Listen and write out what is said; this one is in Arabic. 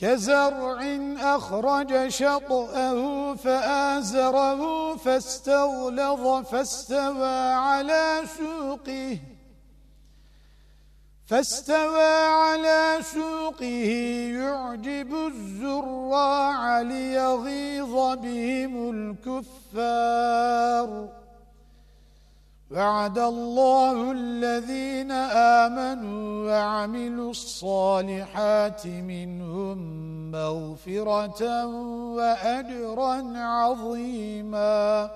كزرع أخرج شطأه فآزره فاستغلظ فاستوى على سوقه فاستوى على سوقه يعجب الزراع ليغيظ بهم الكفار وعد الله الذين آمنوا وعملوا الصالحات منهم مغفرة وأجرا عظيماً